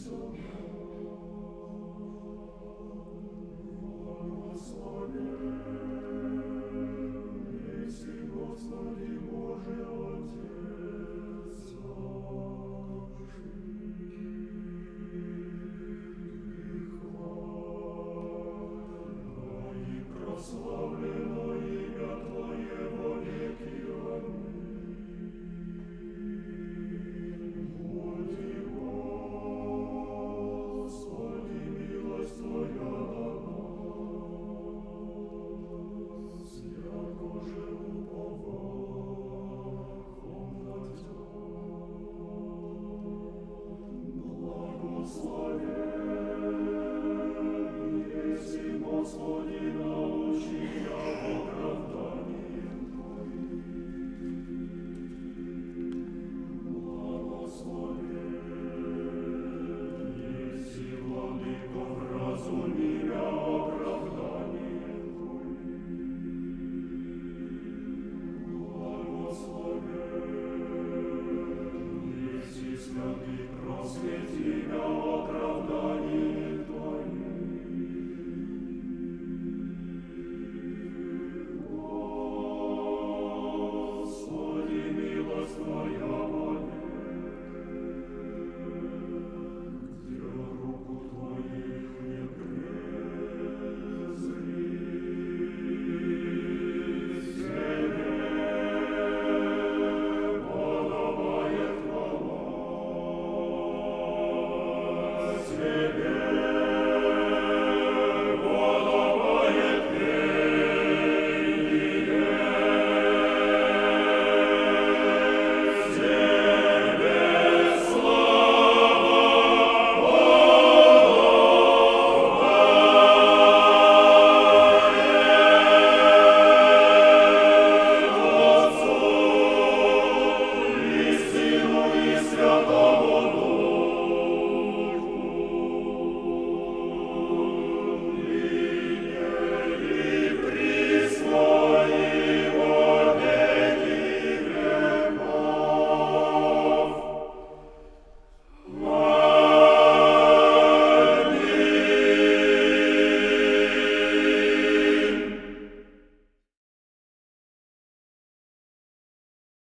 so low. Lord.